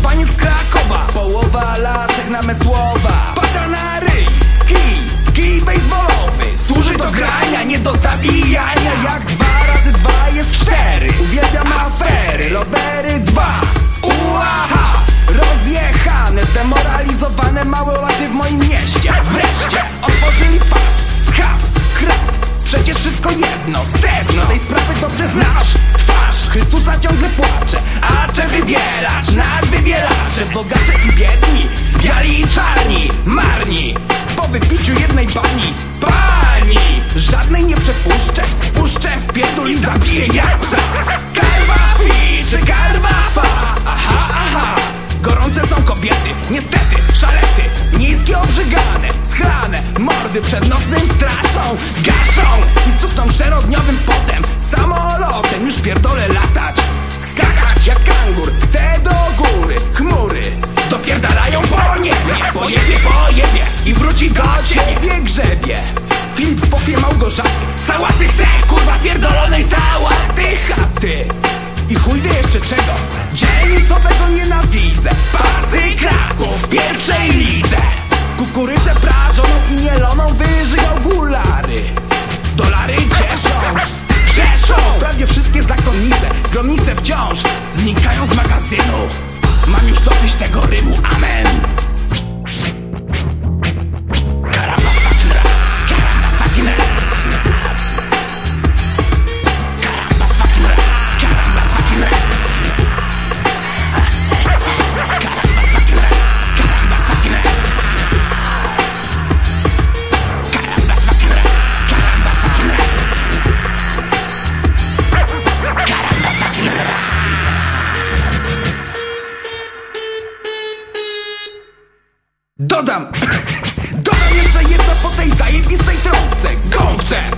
Hiszpaniec z Krakowa. Połowa lasek namysłowa Pada na ryj, kij, kij baseballowy. Służy do grania, nie do zabijania. Jak dwa razy dwa jest cztery. Uwielbiam afery, rowery dwa. Uaha, rozjechane, zdemoralizowane Małe łaty w sedno, sedno tej sprawy dobrze znasz. Twarz Chrystusa ciągle płacze A czy wybielacz, nad wybielacze Bogacze i biedni, biali i czarni, marni. mordy przed nocnym straszą Gaszą. I cukną przerodniowym potem wciąż Znikają z magazynu. Mam już dosyć tego rymu Dodam! Dodam jeszcze jedno po tej zajebistej trąbce Gąbce!